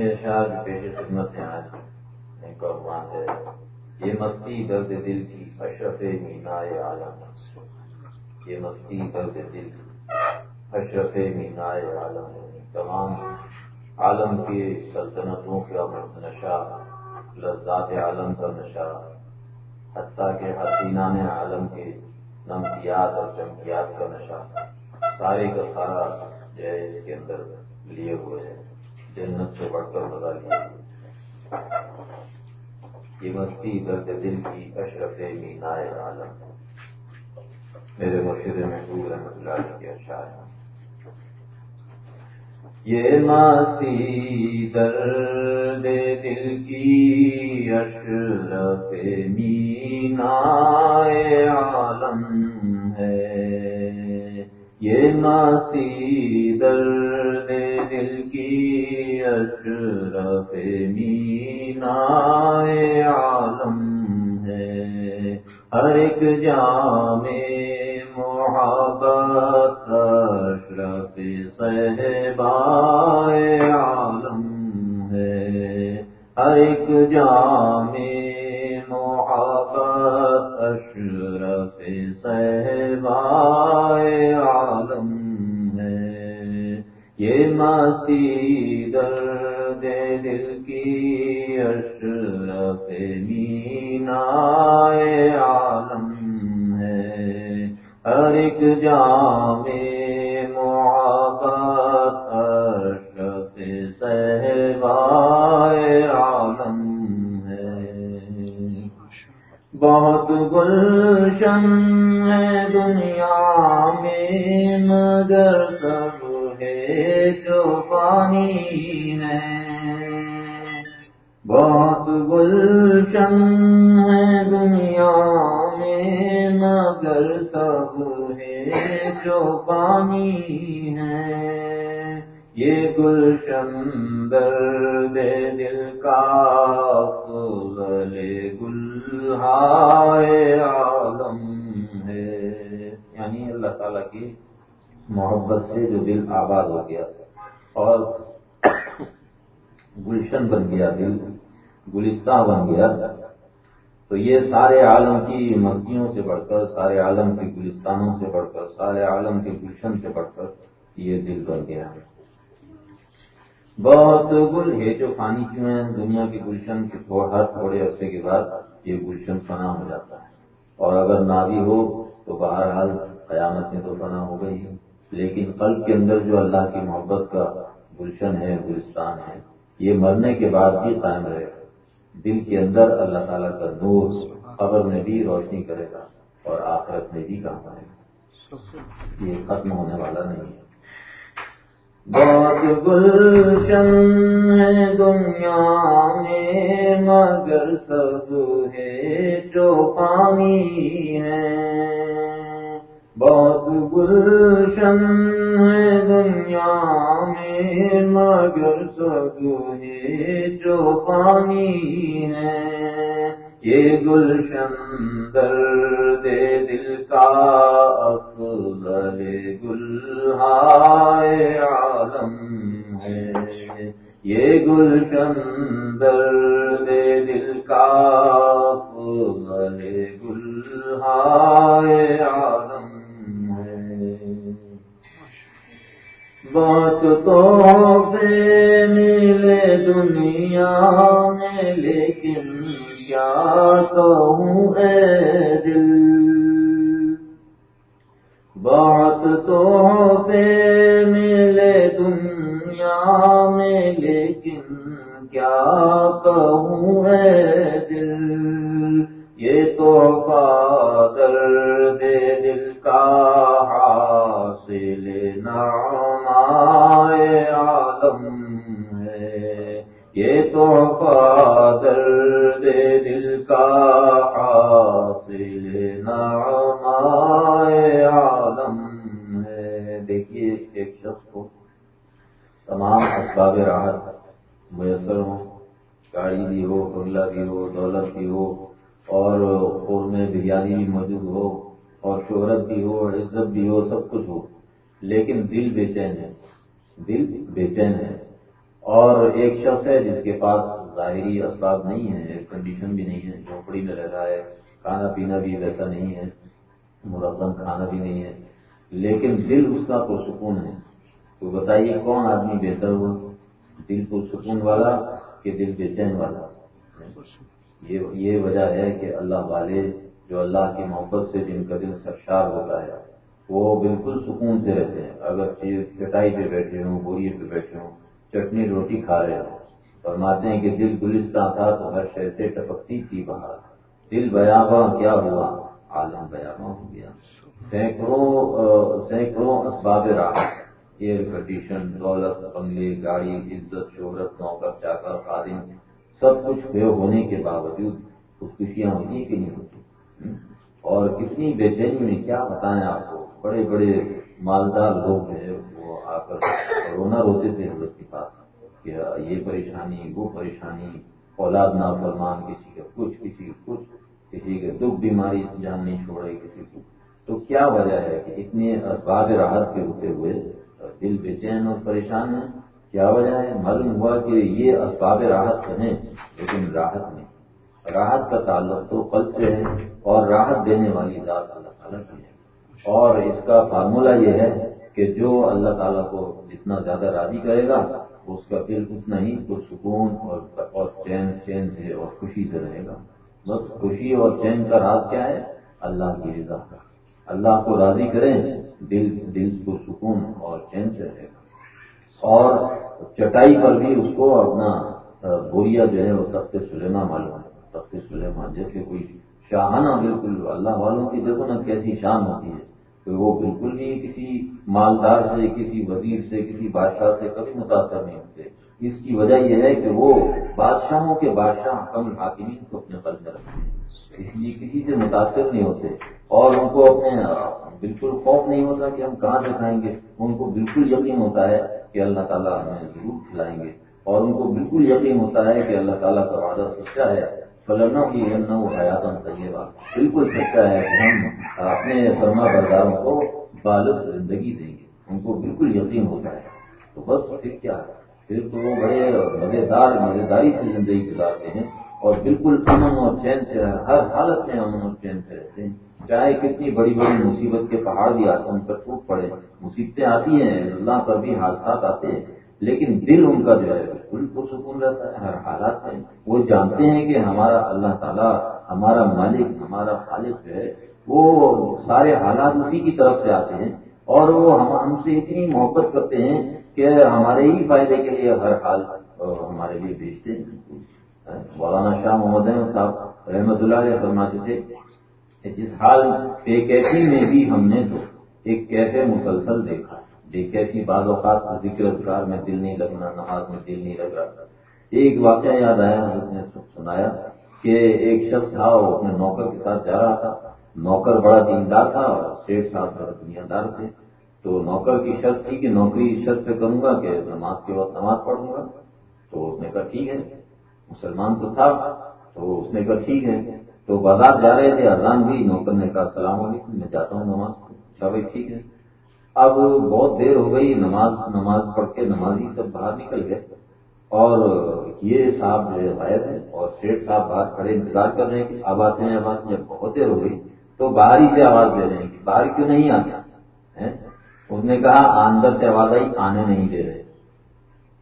ارشاد پیش خدمت میں آج ایک عنوان ہے یہ مستی درد دل کی اشرف مینا عالم یہ مستی درد دل کی اشرف مینا عالم تمام عالم کی سلطنتوں کا نشہ لذات عالم کا نشہ، حتیٰ کہ حسینہ نے عالم کے نمکیات اور چمکیات کا نشہ، سارے کا سارا جو ہے اس کے اندر لیے ہوئے ہیں جنت سے بڑھ کر مزہ لیا یہ مستی درد دل کی اشرف مینا عالم۔ میرے مرشد محبوب رحمت اللہ کے اشعار یہ مستی درد دل کی اشرف مینا عالم ہے۔ یہ مستی درد دل کی اشرف مینا عالم ہے۔ ہر ایک جام محبت اشرف صحبا عالم ہے۔ ہر ایک جام محبت اشرف صحبا یہ مستی درد دل کی اشرف مینا عالم ہے۔ ہر ایک جام محبت اشرف صحبائے عالم ہے۔ بہت گلشن ہے دنیا میں مگر سب جو پانی ہے بہت گلشن ہے دنیا میں، مگر سب ہے جو پانی ہے یہ گلشن درد دل کا فضل گلہائے عالم ہے۔ یعنی اللہ تعالیٰ کی محبت سے جو دل آباد ہو گیا اور گلشن بن گیا، دل گلستہ بن گیا۔ تو یہ سارے عالم کی مستیوں سے بڑھ کر، سارے عالم کے گلستانوں سے بڑھ کر، سارے عالم کے گلشن سے بڑھ کر یہ دل بن گیا۔ بہت گل ہے جو پانی کیوں ہے، دنیا کے گلشن کے ہر تھوڑے عرصے کے بعد یہ گلشن فنا ہو جاتا ہے۔ اور اگر نہ بھی ہو تو بہرحال قیامت میں تو فنا ہو گئی۔ ہے لیکن قلب کے اندر جو اللہ کی محبت کا گلشن ہے، گلستان ہے، یہ مرنے کے بعد بھی قائم رہے گا۔ دل کے اندر اللہ تعالیٰ کا نور قبر میں بھی روشنی کرے گا اور آخرت میں بھی کام آئے گا۔ یہ ختم ہونے والا نہیں ہے۔ بہت گلشن ہے دنیا میں، مگر سب ہے جو پانی ہے۔ بہت گلشن ہے دنیا میں، مگر سب ہے جو پانی ہے۔ یہ گلشن درد دل کا افضل گلہائے عالم ہے۔ یہ گلشن درد دل کا افضل گلہائے عالم بہت تو ملے دنیا میں، لیکن کیا کہوں اے دل؟ بہت تو ملے دنیا میں، لیکن کیا کہوں اے دل؟ یہ تو پادل دے دل کا حاصل نہ عالم ہے۔ یہ تو در دل کا شخص ہے جس کے پاس ظاہری اسباب نہیں ہے ایئر کنڈیشن بھی نہیں ہے جھوپڑی میں رہ رہا ہے، کھانا پینا بھی ویسا نہیں ہے مرغم کھانا بھی نہیں ہے، لیکن دل اس کا پرسکون ہے۔ تو بتائیے کون آدمی بہتر ہوا؟ دل پرسکون والا کہ دل بے چین والا؟ یہ وجہ ہے کہ اللہ والے جو اللہ کی محبت سے جن کا دل سرشار ہوتا ہے، وہ بالکل سکون سے رہتے ہیں۔ اگر چٹائی پہ بیٹھے ہوں، بوریے پہ بیٹھے ہوں، چٹنی روٹی کھا رہے ہوں فرماتے ہیں کہ دل گلستان تھا تو ہر شہر سے ٹپکتی تھی باہر دل بیاباں کیا ہوا؟ عالم بیاباں ہو گیا۔ سینکڑوں سینکڑوں اسباب راحت ایئر کنڈیشن، دولت، بنگلے، گاڑی، عزت، شہرت نوکر چاکر خادم، سب کچھ بے ہونے کے باوجود کچھ خوشیاں ہوتی کہ نہیں ہوتی۔ اور کتنی بے چینی میں کیا بتائیں آپ کو؟ بڑے بڑے مالدار لوگ ہیں وہ آ کر رونا روتے تھے حضرت کے پاس۔ کہ یہ پریشانی، وہ پریشانی، اولاد نہ فرمان کسی کا کچھ، کسی کا کچھ، کسی کے دکھ، بیماری، جان نہیں چھوڑ رہی، کسی کو۔ تو کیا وجہ ہے کہ اتنے اسباب راحت کے ہوتے ہوئے دل بے چین اور پریشان ہیں؟ کیا وجہ ہے؟ معلوم ہوا کہ یہ اسباب راحت ہیں، لیکن راحت نہیں۔ راحت کا تعلق تو قلب سے ہے اور راحت دینے والی ذات اللہ تعالیٰ کی ہے۔ اور اس کا فارمولہ یہ ہے کہ جو اللہ تعالیٰ کو جتنا زیادہ راضی کرے گا اس کا دل اتنا ہی سکون اور چین چین سے اور خوشی سے رہے گا۔ بس خوشی اور چین کا راز کیا ہے؟ اللہ کی رضا کا۔ اللہ کو راضی کریں، دل دل کو سکون اور چین سے رہے گا۔ اور چٹائی پر بھی اس کو اپنا بوریا جو ہے وہ تخت سلیما معلوم ہے۔ تخت سلیما جیسے کوئی شاہانہ بالکل اللہ والوں کی دیکھو نا کیسی شان ہوتی ہے۔ کہ وہ بالکل بھی کسی مالدار سے، کسی وزیر سے، کسی بادشاہ سے کبھی متاثر نہیں ہوتے۔ اس کی وجہ یہ ہے کہ وہ بادشاہوں کے بادشاہ کم حاکمین کو اپنے قلب میں رکھتے ہیں۔ اس لیے کسی سے متاثر نہیں ہوتے۔ اور ان کو اپنے، بالکل خوف نہیں ہوتا کہ ہم کہاں سے کھائیں گے۔ ان کو بالکل یقین ہوتا ہے کہ اللہ تعالیٰ ہمیں ضرور کھلائیں گے۔ اور ان کو بالکل یقین ہوتا ہے کہ اللہ تعالیٰ کا وعدہ سچا ہے۔ فلنوں کی نو حیات طیبہ بالکل سچا ہے کہ ہم اپنے فرما برداروں کو بالغ زندگی دیں گے۔ ان کو بالکل یقین ہوتا ہے۔ تو بس پھر کیا ہے؟ پھر تو وہ بڑے مزیدار مزیداری سے زندگی گزارتے ہیں اور بالکل امن اور چین سے ہر حالت میں امن اور چین سے رہتے ہیں۔ چاہے کتنی بڑی بڑی مصیبت کے پہاڑ بھی آتے ہیں ان پر ٹوٹ پڑے، مصیبتیں آتی ہیں، اللہ پر بھی حادثات آتے ہیں۔ لیکن دل ان کا جو ہے بالکل پرسکون رہتا ہے، ہر حالات میں وہ جانتے ہیں کہ ہمارا اللہ تعالیٰ، ہمارا مالک، ہمارا خالق جو ہے، وہ سارے حالات اسی کی طرف سے آتے ہیں اور وہ ہم سے اتنی محبت کرتے ہیں کہ ہمارے ہی فائدے کے لیے ہر حال ہمارے لیے بھیجتے ہیں۔ مولانا شاہ محمد احمد صاحب رحمت اللہ علیہ فرماتے تھے کہ جس حال بے کیفی میں بھی ہم نے تو ایک کیفے مسلسل دیکھا۔ بے کیفی بعض اوقات ذکر اذکار میں دل نہیں لگنا، نماز میں دل نہیں لگ رہا۔ ایک واقعہ یاد آیا حضرت نے سنایا کہ ایک شخص تھا، وہ اپنے نوکر کے ساتھ جا رہا تھا۔ نوکر بڑا دیندار تھا اور شیخ صاحب بڑا دنیا دار تھے۔ تو نوکر کی شرط تھی کہ نوکری اس شرط پہ کروں گا کہ نماز کے وقت نماز پڑھوں گا۔ تو اس نے کہا، ٹھیک ہے، مسلمان تو تھا۔ تو اس نے کہا، ٹھیک ہے۔ تو بازار جا رہے تھے، اذان بھی نوکر نے کہا، السلام علیکم، میں جاتا ہوں نماز اچھا بھائی، ٹھیک ہے۔ اب بہت دیر ہو گئی، نماز نماز پڑھ کے نمازی سب باہر نکل گئے۔ اور یہ صاحب جو ہے غائب ہے اور شیخ صاحب باہر کھڑے انتظار کر رہے ہیں کہ اب آتے ہیں آواز جب بہت دیر ہو گئی۔ تو باہر ہی سے آواز دے رہے ہیں کہ باہر کیوں نہیں آتے؟ اس نے کہا، اندر سے آواز آئی، آنے نہیں دے رہے۔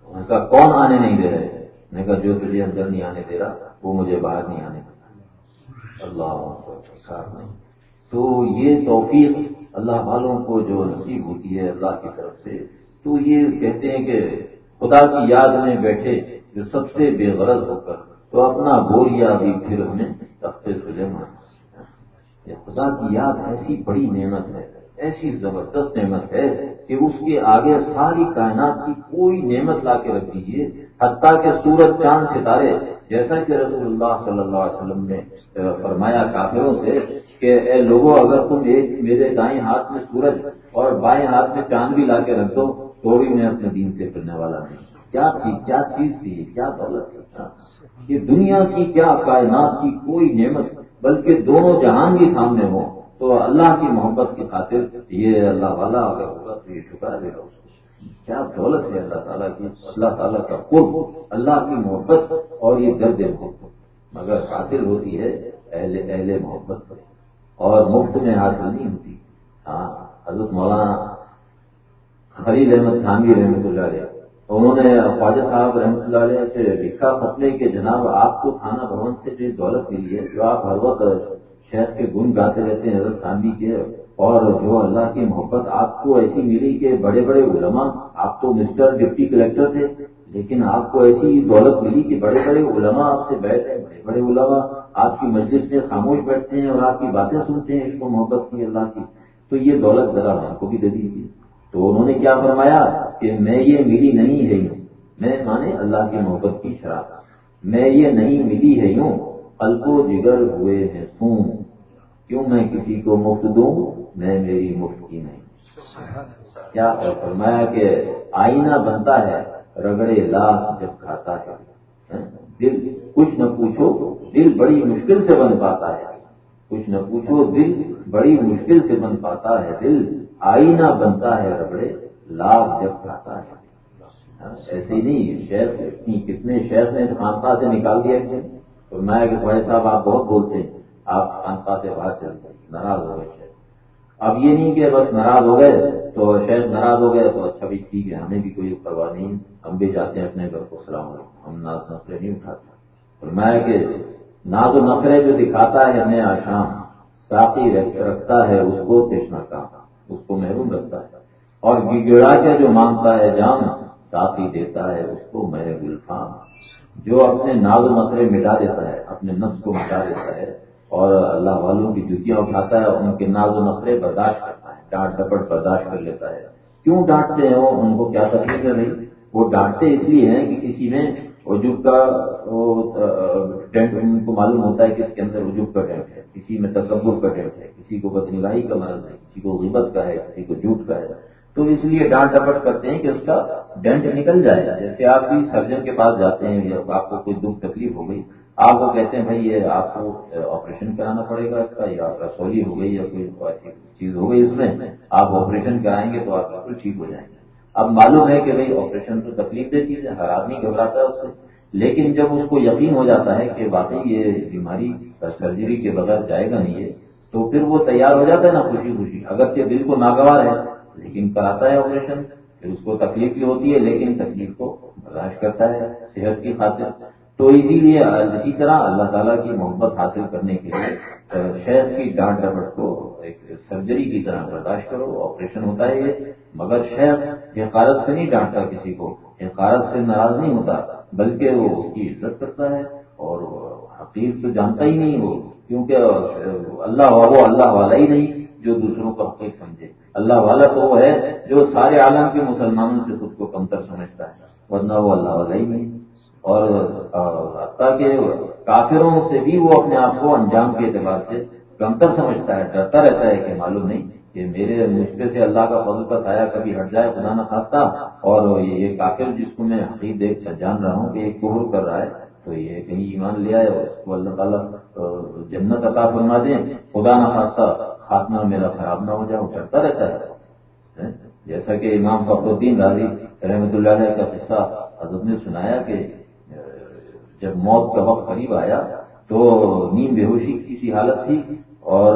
اس کا کون آنے نہیں دے رہے؟ نے کہا، جو تجھے اندر نہیں آنے دے رہا، وہ مجھے باہر نہیں آنے دیتا اللہ نہیں۔ تو یہ توفیق اللہ والوں کو جو نصیب ہوتی ہے اللہ کی طرف سے، تو یہ کہتے ہیں کہ خدا کی یاد میں بیٹھے جو سب سے بے غرض ہو کر، تو اپنا بوریا بھی پھر ہمیں تختے سلے یہ خدا کی یاد ایسی بڑی نعمت ہے، ایسی زبردست نعمت ہے کہ اس کے آگے ساری کائنات کی کوئی نعمت لا کے رکھ دیجیے حتیٰ کہ سورج چاند ستارے، جیسا کہ رسول اللہ صلی اللہ علیہ وسلم نے فرمایا کافروں سے کہ اے لوگوں اگر تم ایک میرے دائیں ہاتھ میں سورج اور بائیں ہاتھ میں چاند بھی لا کے رکھ دو، تو بھی میں اپنے دین سے پھرنے والا نہیں۔ کیا چیز کیا چیز تھی؟ کیا دولت تھی؟ اچھا، یہ دنیا کی کیا کائنات کی کوئی نعمت، بلکہ دونوں جہان بھی سامنے ہوں، تو اللہ کی محبت کی خاطر یہ اللہ والا اگر ہوگا تو یہ شکر دے گا اس کو کیا دولت ہے اللہ تعالیٰ کی؟ اللہ تعالیٰ کا قرب، اللہ کی محبت اور یہ درد محبت۔ مگر حاصل ہوتی ہے اہل اہل محبت سے۔ اور مفت میں حاصل نہیں ہوتی ہاں حضرت مولانا خرید احمد خانوی رحمۃ اللہ علیہ، انہوں نے خواجہ صاحب رحمۃ اللہ علیہ سے لکھا خطرے کے جناب آپ کو کھانا بھون سے جو دولت ملی ہے، جو آپ ہر وقت شہر کے گن گاتے رہتے ہیں، حضرت خانوی کے اور جو اللہ کی محبت آپ کو ایسی ملی کہ بڑے بڑے علماء، آپ تو مسٹر، ڈپٹی کلیکٹر تھے، لیکن آپ کو ایسی دولت ملی کہ بڑے بڑے علماء آپ سے بیٹھے ہیں بڑے بڑے علماء آپ کی مجلس میں خاموش بیٹھتے ہیں اور آپ کی باتیں سنتے ہیں اس کو محبت کی اللہ کی۔ تو یہ دولت ذرا ہم کو بھی دے دیجیے تو انہوں نے کیا فرمایا کہ میں یہ ملی نہیں ہے یوں۔ میں مانے اللہ کی محبت کی شراب میں یہ نہیں ملی ہے یوں۔ الکو جگر ہوئے ہیں سوں۔ کیوں میں کسی کو مفت دوں؟ میں میری مفت کی نہیں۔ کیا فرمایا کہ آئینہ بنتا ہے رگڑے لاکھ جب کھاتا ہے۔ دل کچھ نہ پوچھو دل بڑی مشکل سے بن پاتا ہے۔ کچھ نہ پوچھو دل بڑی مشکل سے بن پاتا ہے۔ دل آئینہ بنتا ہے ربڑے لاکھ جب کھاتا ہے۔ ایسے ہی نہیں شیخ کتنے شیخ نے خانقاہ سے نکال دیا تو میں کہ بھائی صاحب آپ بہت بولتے ہیں۔ آپ خانقاہ سے باہر چل گئے ناراض ہو گئے اب یہ نہیں کہ بس ناراض ہو گئے تو شیخ ناراض ہو گئے تو اچھا بھی ٹھیک ہے، ہمیں بھی کوئی پرواہ نہیں۔ ہم بھی جاتے ہیں اپنے گھر کو سلام علیکم۔ ہم ناز نفرے نہیں اٹھاتے۔ اور میں کہ ناز و نفرے جو دکھاتا ہے ہمیں آشام ساتھی رکھتا ہے، اس کو تشنا کا، اس کو محروم رکھتا ہے۔ اور گڑا کے جو مانگتا ہے جان ساتھی دیتا ہے، اس کو میں گلفام۔ جو اپنے ناز و نخرے مٹا دیتا ہے، اپنے نفس کو مٹا دیتا ہے اور اللہ والوں کی جتیاں اٹھاتا ہے ان کے ناز و نخرے برداشت کرتا ہے، ڈانٹ ڈپٹ برداشت کر لیتا ہے۔ کیوں ڈانٹتے ہیں وہ؟ ان کو کیا تکلیف ہے بھائی؟ وہ ڈانٹتے اس لیے ہیں کہ کسی میں وجوب کا ٹینٹ ان کو معلوم ہوتا ہے کہ اس کے اندر وجوب کا ٹینٹ ہے۔ کسی میں تکبر کا ٹینٹ ہے، کسی کو بدنگاہی کا مرض ہے، کسی کو غیبت کا ہے، کسی کو جھوٹ کا ہے۔ تو اس لیے ڈانٹ ڈپٹ کرتے ہیں کہ اس کا ڈینٹ نکل جائے۔ جیسے آپ بھی سرجن کے پاس جاتے ہیں یا آپ کو کوئی دکھ تکلیف ہو گئی آپ کو کہتے ہیں بھائی یہ آپ کو آپریشن کرانا پڑے گا اس کا، یا رسولی ہو گئی یا کوئی ایسی چیز ہو گئی اس میں، آپ آپریشن کرائیں گے تو آپ بالکل ٹھیک ہو جائیں گے۔ اب معلوم ہے کہ بھائی آپریشن تو تکلیف دہ چیز ہے، ہر آدمی گھبراتا ہے اس سے۔ لیکن جب اس کو یقین ہو جاتا ہے کہ واقعی یہ بیماری سرجری کے بغیر جائے گا نہیں ہے تو پھر وہ تیار ہو جاتا ہے نا خوشی خوشی۔ اگرچہ دل کو ناگوار ہے، لیکن کراتا ہے آپریشن پھر اس کو تکلیف بھی ہوتی ہے، لیکن تکلیف کو برداشت کرتا ہے صحت کی خاطر۔ تو اسی لیے اسی طرح اللہ تعالیٰ کی محبت حاصل کرنے کے لیے شہر کی ڈانٹ ڈپٹ کو ایک سرجری کی طرح برداشت کرو آپریشن ہوتا ہے یہ، مگر شہر حقارت سے نہیں ڈانٹتا کسی کو، حقارت سے ناراض نہیں ہوتا، بلکہ وہ اس کی عزت کرتا ہے اور حقیق تو جانتا ہی نہیں وہ، کیونکہ اللہ وہ اللہ والا ہی نہیں جو دوسروں کا حقیق سمجھے۔ اللہ والا تو وہ ہے جو سارے عالم کے مسلمانوں سے خود کو کمتر سمجھتا ہے، ورنہ وہ اللہ والا ہی نہیں۔ اور حتیٰ کہ کافروں سے بھی وہ اپنے آپ کو انجام کے اعتبار سے کمتر سمجھتا ہے، ڈرتا رہتا ہے کہ معلوم نہیں کہ میرے مشکل سے اللہ کا فضل کا سایہ کبھی ہٹ جائے، خدا نہ خاصتا اور یہ کافر جس کو میں حقیق دیکھ جان رہا ہوں کہ ایک کوہر کر رہا ہے، تو یہ کہیں ایمان لے آئے اور اس کو اللہ تعالیٰ جنت عطا فرما دیں، خدا نہ خاصہ خاتمہ میرا خراب نہ ہو جائے، وہ ڈرتا رہتا ہے۔ جیسا کہ امام فخر الدین راضی رحمۃ اللہ علیہ کا قصہ حضرت نے سنایا کہ جب موت کا وقت قریب آیا تو نیم بے ہوشی کی سی حالت تھی اور،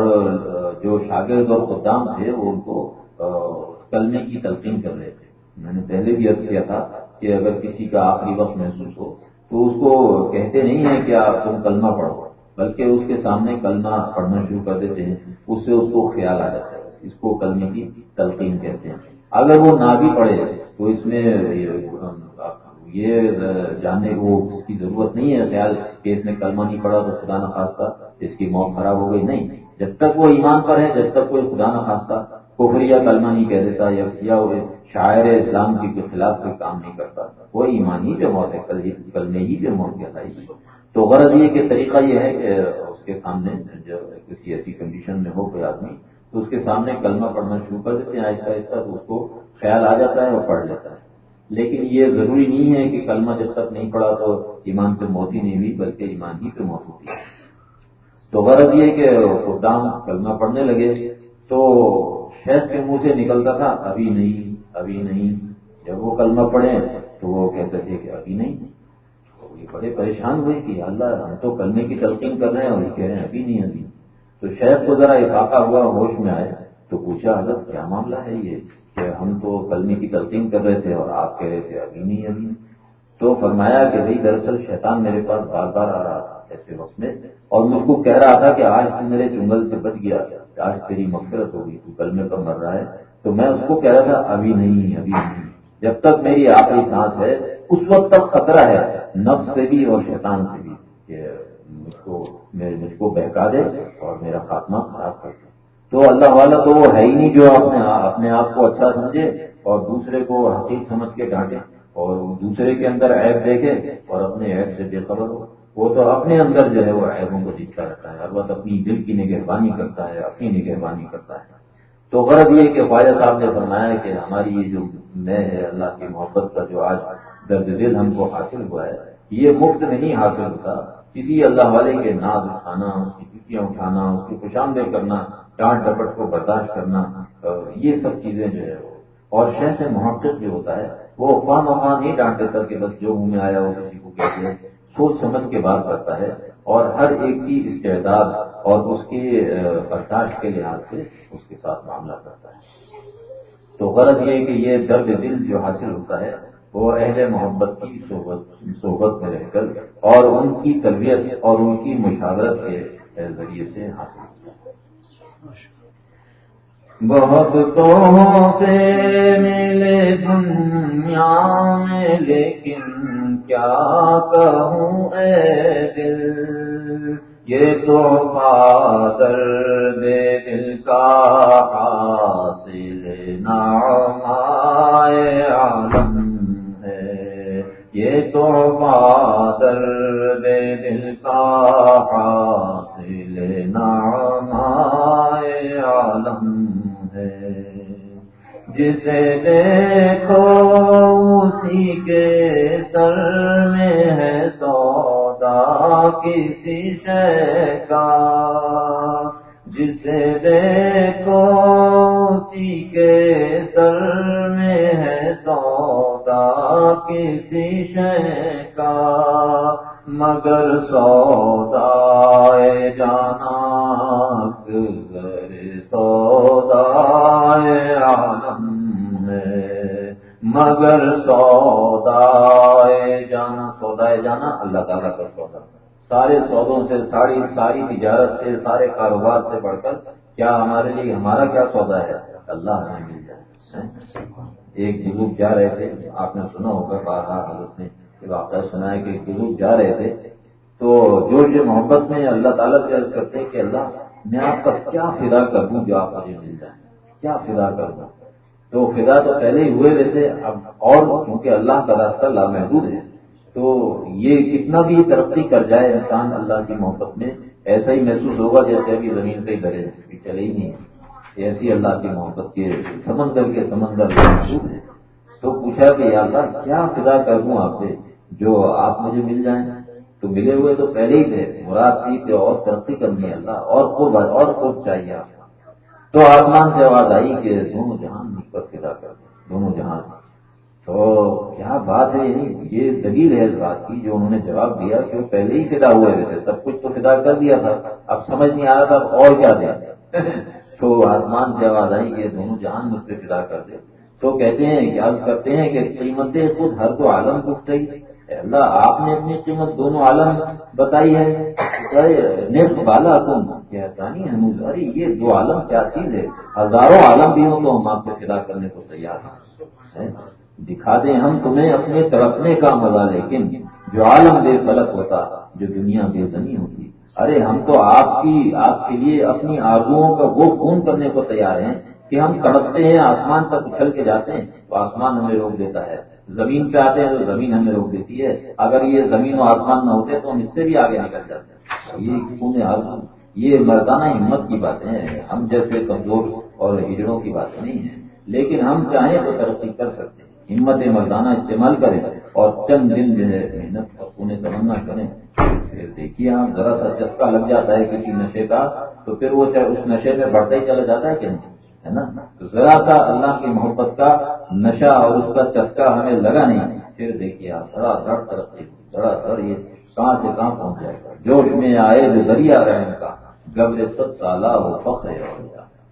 جو شاگرد اور خدام تھے، وہ ان کو کلمے کی تلقین کر رہے تھے۔ میں نے پہلے بھی عرض کیا تھا کہ اگر کسی کا آخری وقت محسوس ہو تو اس کو کہتے نہیں ہیں کہ آپ تم کلمہ پڑھو، بلکہ اس کے سامنے کلمہ پڑھنا شروع کر دیتے ہیں، اس سے اس کو خیال آ جاتا ہے، اس کو کلمے کی تلقین کہتے ہیں۔ اگر وہ نہ بھی پڑھے تو اس میں یہ جاننے کو اس کی ضرورت نہیں ہے، خیال کہ اس نے کلمہ نہیں پڑھا تو خدا نخواستہ اس کی موت خراب ہو گئی۔ نہیں، جب تک وہ ایمان پر ہے، جب تک کوئی خدا نخواستہ کفریہ کلمہ نہیں کہہ دیتا یا وہ شاعر اسلام کے خلاف کوئی کام نہیں کرتا، وہ ایمان ہی جو موت ہے، کل میں ہی جو موت کہلائی تو غرض یہ کہ طریقہ یہ ہے کہ اس کے سامنے جو کسی ایسی کنڈیشن میں ہو کوئی آدمی، تو اس کے سامنے کلمہ پڑھنا شروع کر دیتے ہیں، آہستہ آہستہ تو اس کو خیال آ جاتا ہے اور پڑھ لیتا ہے۔ لیکن یہ ضروری نہیں ہے کہ کلمہ جب تک نہیں پڑا تو ایمان پہ موت ہی نہیں ہوئی، بلکہ ایمان ہی پہ موت ہوتی ہے۔ تو غرض یہ کہ خدام کلمہ پڑھنے لگے تو شیخ کے منہ سے نکلتا تھا، ابھی نہیں ابھی نہیں۔ جب وہ کلمہ پڑھے تو وہ کہتے تھے کہ ابھی نہیں۔ یہ بڑے پریشان ہوئے کہ اللہ، ہم تو کلمے کی تلقین کر رہے ہیں اور یہ کہہ رہے ہیں ابھی نہیں، ابھی۔ تو شیخ کو ذرا افاقہ ہوا، ہوش میں آئے تو پوچھا، حضرت کیا معاملہ ہے یہ؟ کہ ہم تو کلمے کی تلقین کر رہے تھے اور آپ کہہ رہے تھے ابھی نہیں، ابھی تو فرمایا کہ بھائی دراصل شیطان میرے پاس بار بار آ رہا تھا ایسے وقت میں، اور مجھ کو کہہ رہا تھا کہ آج تو میرے جنگل سے بچ گیا، آج تیری مغفرت ہوگی، تو کلمے پر مر رہا ہے۔ تو میں اس کو کہہ رہا تھا، ابھی نہیں ابھی نہیں۔ جب تک میری آخری سانس ہے، اس وقت تک خطرہ ہے، نفس سے بھی اور شیطان سے بھی کہ مجھ کو مجھ کو بہکا دے اور میرا خاتمہ خراب کر دے۔ تو اللہ والا تو وہ ہے ہی نہیں جو اپنے اپنے آپ کو اچھا سمجھے اور دوسرے کو حقیق سمجھ کے ڈانٹے اور دوسرے کے اندر عیب دیکھے اور اپنے عیب سے بے خبر ہو۔ وہ تو اپنے اندر جو ہے وہ عیبوں کو دیکھتا رہتا ہے، ہر وقت اپنی دل کی نگہبانی کرتا ہے، اپنی نگہبانی کرتا ہے۔ تو غرض یہ کہ خواجہ صاحب نے فرمایا کہ ہماری یہ جو میں ہے، اللہ کی محبت کا جو آج درد دل ہم کو حاصل ہوا ہے، یہ مفت نہیں حاصل ہوتا۔ کسی اللہ والے کے ناز اٹھانا اس کی چٹیاں اٹھانا، اس کی خوشامدے کرنا، ڈانٹ ڈپٹ کو برداشت کرنا یہ سب چیزیں جو ہے اور شہر محقق جو ہوتا ہے، وہ افواہ مفواہ نہیں ڈانٹ دیتا کہ بس جو منہ میں آیا وہ کسی کو کہتے ہیں سوچ سمجھ کے بات کرتا ہے اور ہر ایک کی استعداد اور اس کی برداشت کے لحاظ سے اس کے ساتھ معاملہ کرتا ہے۔ تو غرض یہ کہ یہ درد دل جو حاصل ہوتا ہے، وہ اہل محبت کی صحبت میں رہ کر اور ان کی تربیت اور ان کی مشاورت کے ذریعے سے حاصل ہوتا بہت تو سے ملے دنیا میں، لیکن کیا کہوں اے دل؟ یہ تو فادر دے دل کا حاصل نام عالم ہے۔ یہ تو فادر دل کا حاصل نام عالم جسے دیکھو، اسی کے سر میں ہے سودا، کسی شے کا۔ جسے دیکھو، اسی کے سر میں ہے سودا، کسی شے کا۔ مگر سودا جانا عالم ہے، مگر سودا جانا سودا جانا اللہ تعالیٰ کا سودا۔ سارے سودوں سے، ساری ساری تجارت سے، سارے کاروبار سے بڑھ کر کیا ہمارے لیے ہمارا کیا سودا ہے؟ اللہ ہمیں مل جائے۔ ایک بزرگ جا رہے تھے، آپ نے سنا ہوگا بارہ حضرت نے واقعہ سنا ہے کہ بزرگ جا رہے تھے، تو جو یہ محبت میں اللہ تعالیٰ سے عرض کرتے ہیں کہ اللہ میں آپ کا کیا فدا کر دوں جو آپ مجھے مل جائے؟ کیا فدا کر دوں؟ تو فدا تو پہلے ہی ہوئے رہتے، اب اور کیونکہ اللہ کا راستہ لامحدود ہے، تو یہ کتنا بھی ترقی کر جائے انسان اللہ کی محبت میں، ایسا ہی محسوس ہوگا جیسے ابھی زمین پہ درے چلے ہی نہیں۔ ایسی اللہ کی محبت کے سمندر کے سمندر محسوس ہے۔ تو پوچھا کہ یا اللہ، کیا فدا کر دوں آپ سے جو آپ مجھے مل جائیں؟ تو ملے ہوئے تو پہلے ہی تھے۔ مراد تھی کہ اور ترقی کرنی ہے اللہ، اور خوب اور خوب چاہیے آپ۔ تو آسمان سے آواز آئی کہ دونوں جہان مجھ پر فدا کر دیں، دونوں جہان۔ تو کیا بات ہے یعنی یہ دلیل ہے اس بات کی جو انہوں نے جواب دیا کہ وہ پہلے ہی فدا ہوئے ہوئے تھے۔ سب کچھ تو فدا کر دیا تھا۔ اب سمجھ نہیں آ رہا تھا اور کیا دیں۔ تو آسمان سے آواز آئی کہ دونوں جہان مجھ پہ فدا کر دے تو کہتے ہیں، یاد کرتے ہیں کہ قیمتیں خود ہر تو عالم گفت اللہ، آپ نے اپنی قیمت دونوں عالم بتائی ہے۔ نیک بالا تم کہتانی ہے ارے، یہ دو عالم کیا چیز ہے؟ ہزاروں عالم بھی ہوں تو ہم آپ کو فدا کرنے کو تیار ہیں۔ دکھا دیں ہم تمہیں اپنے تڑپنے کا مزہ، لیکن جو عالم بے فلک ہوتا، جو دنیا بے زنی ہوتی۔ ارے، ہم تو آپ کی، آپ کے لیے اپنی آگوؤں کا وہ خون کرنے کو تیار ہیں کہ ہم تڑپتے ہیں، آسمان تک اچھل کے جاتے ہیں۔ تو آسمان ہمیں روک دیتا ہے۔ زمین پہ آتے ہیں تو زمین ہمیں روک دیتی ہے۔ اگر یہ زمین و آسمان نہ ہوتے تو ہم اس سے بھی آگے نکل جاتے یہ یہ مردانہ ہمت کی باتیں ہیں۔ ہم جیسے کمزور اور ہجڑوں کی باتیں نہیں ہیں۔ لیکن ہم چاہیں تو ترقی کر سکتے ہیں۔ ہمت مردانہ استعمال کریں اور چند دن جو ہے محنت اور انہیں تمنا کریں۔ پھر دیکھیے آپ، ذرا سا چسکا لگ جاتا ہے کسی نشے کا تو پھر وہ اس نشے میں بڑھتا ہی چلا جاتا ہے کہ نہیں؟ ہے نا؟ تو ذرا سا اللہ کی محبت کا نشہ اور اس کا چسکا ہمیں لگا نہیں، پھر دیکھیے آپ دڑا دڑ ترقی دڑا دڑ یہ کہاں سے کہاں پہنچ جائے گا؟ جوش میں آئے جو دریا رہنے کا گبر سب سالہ ہو فخر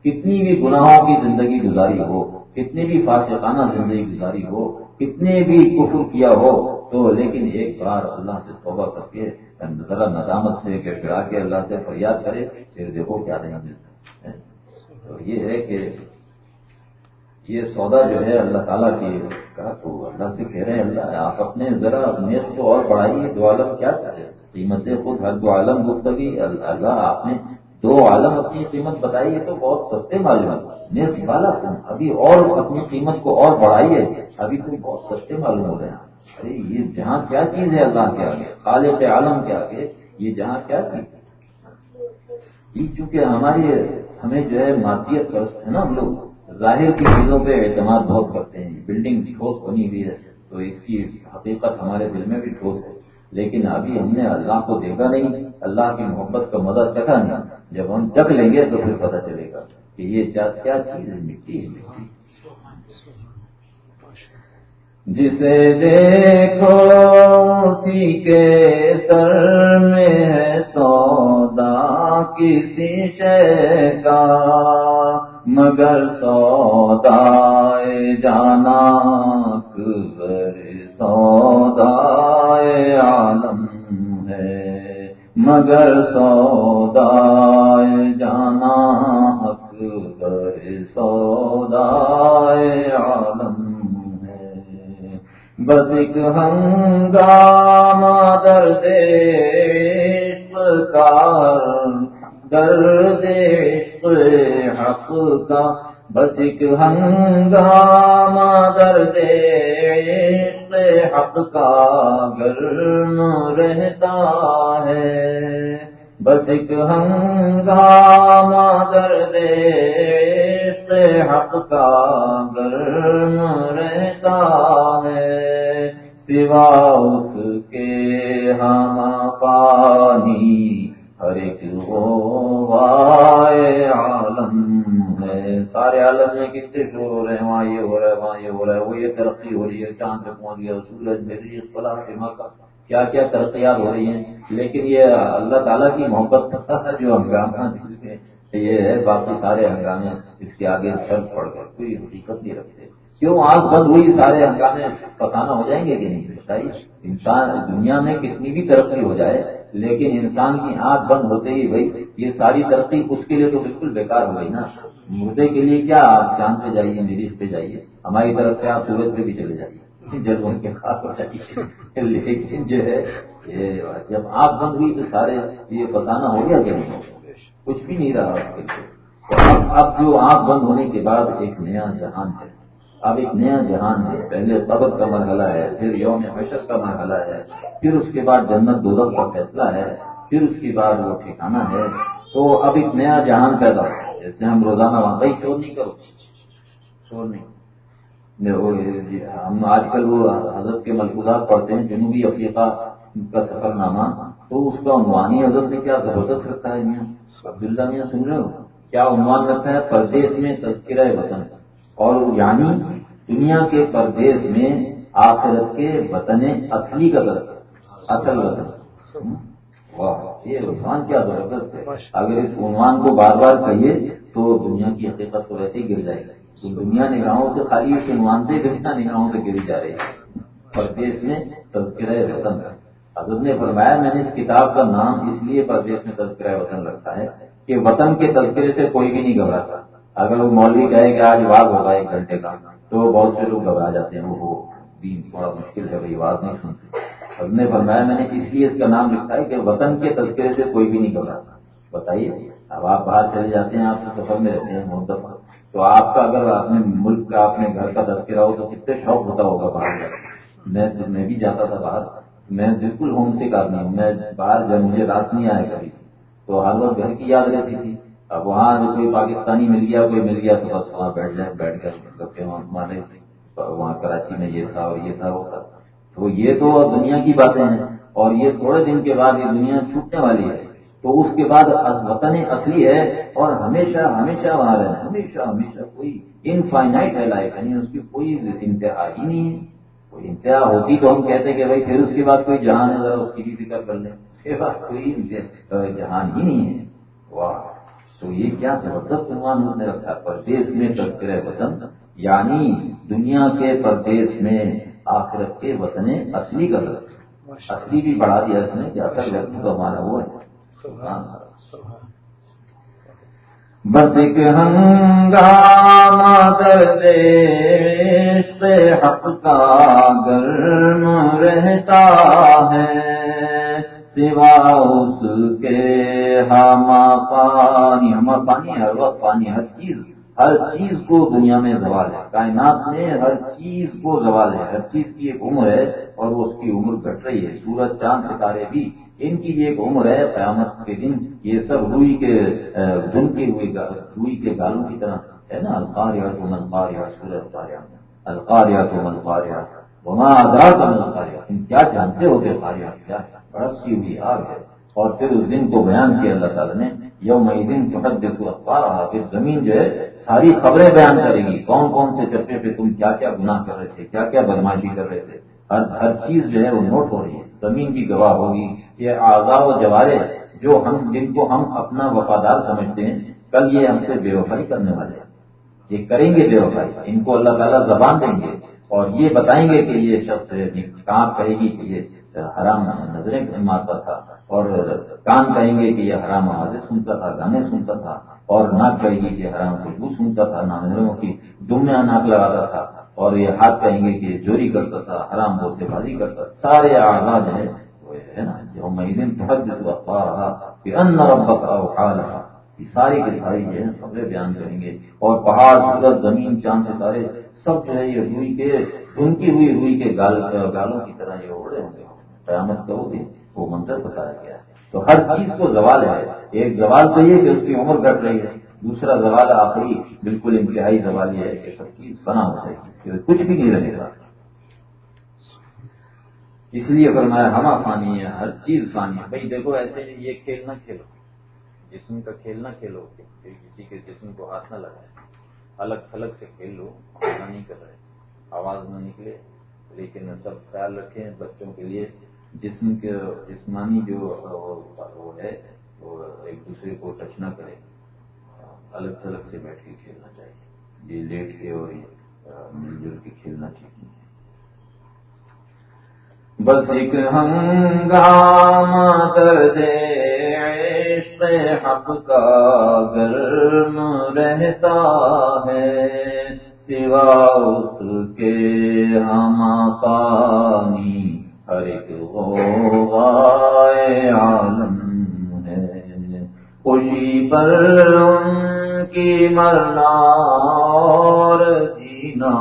کتنی بھی گناہوں کی زندگی گزاری ہو، کتنی بھی فاسقانہ زندگی گزاری ہو، کتنے بھی کفر کیا ہو، تو لیکن ایک بار اللہ سے توبہ کر کے ذرا ندامت سے کہ پھر کے اللہ سے فریاد کرے، پھر دیکھو کیا نہیں ملتا تو یہ ہے کہ یہ سودا جو ہے اللہ تعالیٰ کی کا تو اللہ سے کہہ رہے ہیں اللہ، آپ اپنے ذرا نیت کو اور بڑھائیے، دو عالم کیا کرے قیمت خود، ہر دو عالم گفتگی، اللہ آپ نے دو عالم اپنی قیمت بتائیے تو بہت سستے معلوم نیت والا ابھی اور اپنی قیمت کو اور بڑھائیے، ابھی تو بہت سستے معلوم ہو رہے ہیں۔ ارے، یہ جہاں کیا چیز ہے اللہ کے آگے؟ خالق عالم کے آگے، یہ جہاں کیا چیز ہے؟ یہ چونکہ ہماری ہمیں جو ہے مادیت پرست ہے نا ہم لوگ۔ ظاہر کی چیزوں پہ اعتماد بہت کرتے ہیں۔ بلڈنگ ٹھوس بنی ہوئی ہے۔ تو اس کی حقیقت ہمارے دل میں بھی ٹھوس ہے۔ لیکن ابھی ہم نے اللہ کو دیکھا نہیں۔ اللہ کی محبت کا مدد چکھا نہیں۔ جب ہم چکھ لیں گے تو پھر پتہ چلے گا کہ یہ کیا چیز ہے مٹی ہے۔ مٹی جسے دیکھو، اسی کے سر میں ہے سودا کسی شے کا مگر سودا جانا اکبر سودا عالم ہے۔ مگر سودا جانا اکبر سودا عالم ہے۔ بس ایک ہنگامہ درد کار درد عشق حق کا بس ایک ہنگامہ درد عشق حق کا گرم رہتا ہے۔ بس ایک ہنگامہ درد عشق حق کا گرم رہتا ہے۔ سوا اس کے ہم پانی ہر ایک عالم ہے۔ سارے عالم میں کتنے شور ہو رہے ہیں، وہاں یہ ہو رہا ہے، وہاں یہ ہو رہا ہے، وہ یہ ترقی ہو رہی ہے، چاند تک پہنچ گیا، سورج میری فلاح سیما کا کیا کیا ترقیات ہو رہی ہیں۔ لیکن یہ اللہ تعالیٰ کی محبت کا جو ہنگامہ یہ ہے، باقی سارے ہنگامے اس کے آگے شرط پڑ گئے کوئی حقیقت نہیں رکھتے۔ کیوں آنکھ بند ہوئی، سارے ہنگامے پسانا ہو جائیں گے کہ نہیں؟ بتائیے، انسان دنیا میں کتنی بھی ترقی ہو جائے لیکن انسان کی آنکھ بند ہوتے ہی بھائی، یہ ساری ترقی اس کے لیے تو بالکل بیکار ہو گئی نا۔ مردے کے لیے کیا آپ چاند پہ جائیے مریض پہ جائیے؟ ہماری طرف سے آپ سورج پہ بھی چلے جائیے۔ جب ان کے خاص ہو جائیے۔ لیکن جو ہے جب آنکھ بند ہوئی تو سارے یہ پسانا ہو گیا کہ کچھ بھی نہیں رہا اس کے لیے۔ اب جو آنکھ بند ہونے کے بعد ایک نیا جہان ہے۔ اب ایک نیا جہان ہے۔ پہلے قبر کا مرحلہ ہے، پھر یوم حشر کا مرحلہ ہے۔ پھر اس کے بعد جنت دولت کا فیصلہ ہے، پھر اس کے بعد وہ ٹھکانا ہے۔ تو اب ایک نیا جہان پیدا ہوا ہے جیسے ہم روزانہ واقعی شور نہیں کرو۔ شور نہیں۔ جی، ہم آج کل وہ حضرت کے ملفوظات پڑھتے ہیں، جنوبی افریقہ کا سفر نامہ تو اس کا عنوانی حضرت نے کیا زبردست رکھا ہے میاں؟ عبداللہ میاں، سن رہے ہو؟ کیا عنوان رکھا ہے؟ پردیش میں تذکرہ وطن۔ اور یعنی دنیا کے پردیش میں آخرت کے وطن اصلی کا درد اصل وطن یہ عنوان کیا زبردست ہے۔ اگر اس عنوان کو بار بار کہیے تو دنیا کی حقیقت تو ویسے ہی گر جائے گی۔ دنیا نگاہوں سے خالی اس عنوان سے دنیا نگاہوں سے گری جا رہی ہے۔ پردیش میں تذکرہ وطن۔ حضرت نے فرمایا میں نے اس کتاب کا نام اس لیے پردیش میں تذکرہ وطن رکھا ہے کہ وطن کے تذکرے سے کوئی بھی نہیں گھبراتا۔ اگر وہ مولوی کہے کہ آج واز ہوگا ایک گھنٹے کا تو بہت سے لوگ گھبرا جاتے ہیں۔ وہ دین تھوڑا مشکل ہے بھائی آواز نہیں سنتے۔ حضرت نے فرمایا میں نے اس لیے اس کا نام لکھا ہے کہ وطن کے تذکرے سے کوئی بھی نہیں گھبراتا بتائیے، اب آپ باہر چلے جاتے ہیں، آپ تو سفر میں رہتے ہیں بہت دفعہ تو آپ کا اگر اپنے ملک کا، اپنے گھر کا تذکرہ ہو تو کتنے شوق ہوتا ہوگا باہر میں میں بھی جاتا تھا باہر۔ میں بالکل ہوم سک آدمی ہوں۔ میں باہر جب مجھے رات نہیں آیا کبھی۔ تو ہر وقت گھر کی یاد رہتی تھی۔ اب وہاں کوئی پاکستانی مل گیا، کوئی مل گیا تو بس وہاں بیٹھ جائے، بیٹھ کر مانے۔ وہاں کراچی میں یہ تھا اور یہ تھا، وہ تھا۔ تو یہ تو دنیا کی باتیں ہیں اور یہ تھوڑے دن کے بعد یہ دنیا چھوٹنے والی ہے۔ تو اس کے بعد وطن اصلی ہے اور ہمیشہ ہمیشہ وہاں رہنا ہمیشہ ہمیشہ کوئی انفائنائٹ ہے لائف یعنی اس کی کوئی انتہا ہی نہیں ہے۔ کوئی انتہا ہوتی تو ہم کہتے کہ بھائی پھر اس کے بعد کوئی جہان ہے، ذرا اس کی بھی فکر کر لیں۔ اس کے بعد کوئی جہان ہی نہیں ہے۔ واہ! تو یہ کیا زبردست عنوان نے رکھا پردیش میں تذکرہ وطن یعنی دنیا کے پردیش میں آخرت کے وطن اصلی کا لفظ اصلی بھی بڑھا دیا اس نے کہ اصل وقت تو ہمارا وہ ہے۔ بس ایک ہنگام دیش حق کا گرم رہتا ہے۔ سوا اس کے ہما پانی ہما پانی ہر وقت پانی ہر چیز۔ ہر چیز کو دنیا میں زوال ہے۔ کائنات میں ہر چیز کو زوال ہے۔ ہر چیز کی ایک عمر ہے اور وہ اس کی عمر گٹ رہی ہے۔ سورج، چاند، ستارے بھی ان کی بھی ایک عمر ہے۔ قیامت کے دن یہ سب روئی کے دن کے ہوئے روئی کے گالوں کی طرح۔ ہے نا؟ القاریہ تو منقاریہ سورج پاریا القاریہ تو منقاریہ وہاں آدھار کا منقاریہ تم کیا جانتے ہو کہ قاریہ کیا بڑھتی ہوئی آگ ہے۔ اور پھر اس دن کو بیان کیا اللہ تعالیٰ نے، یوم دن چڑک دیکھو اخبار رہا پھر زمین جو ہے ساری خبریں بیان کرے گی۔ کون کون سے چپے پہ تم کیا کیا گناہ کر رہے تھے، کیا کیا بدماشی کر رہے تھے؟ ہر ہر چیز جو ہے وہ نوٹ ہو رہی ہے۔ زمین بھی گواہ ہوگی، یہ آزاد و جوارے جو ہم، جن کو ہم اپنا وفادار سمجھتے ہیں، کل یہ ہم سے بے وفائی کرنے والے ہیں۔ یہ کریں گے بے وفائی، ان کو اللہ تعالیٰ زبان دیں گے اور یہ بتائیں گے کہ یہ شخص کہاں کہے گی کہ یہ حرام نظریں مارتا تھا۔ اور کان کہیں گے کہ یہ حرام آوازیں سنتا تھا، گانے سنتا تھا۔ اور ناک کہے گی کہ حرام خوشبو سنتا تھا نامروں کی دم ناک لگاتا تھا۔ اور یہ ہاتھ کہیں گے کہ چوری کرتا تھا، حرام سے بازی کرتا تھا۔ سارے آزاد ہیں، وہ ہے نا، جو مہینے رہا کہ ان ربت کا رہا یہ ساری کی ساری جو ہے، خبریں بیان کریں گے۔ اور پہاڑ سورج زمین، چاند، ستارے، سب جو ہے، یہ روئی کے دھنکی ہوئی روئی کے گالوں کی طرح یہ اڑے ہوں قیامت کرو گے وہ منظر بتایا گیا ہے۔ تو ہر چیز کو زوال ہے۔ ایک زوال تو یہ کہ اس کی عمر گھٹ رہی ہے۔ دوسرا زوال آخری بالکل انتہائی زوال یہ ہے کہ سب چیز فنا ہو جائے گی۔ اس کے کچھ بھی نہیں رہے گا۔ اس لیے فرمایا، ہما فانی ہے، ہر چیز فانی ہے۔ بھائی، دیکھو، ایسے یہ کھیل نہ کھیلو۔ جسم کا کھیل نہ کھیلو کسی کے جسم کو ہاتھ نہ لگائے۔ الگ تھلگ سے کھیل لو نہیں کر رہے۔ آواز نہ نکلے، لیکن سب خیال رکھیں بچوں کے لیے۔ جسم کے جسمانی جو وہ ہے، وہ ایک دوسرے کو ٹچ نہ کرے، الگ تھلگ سے بیٹھ کے کھیلنا چاہیے۔ یہ لیٹ کے اور مل جل کے کھیلنا ٹھیک نہیں بس ایک ہنگام عشق حق کا گرم رہتا ہے۔ سوا اس کے ہم پانی ہر ایک عالم ہے خوشی پر ان کی مرنا اور جینا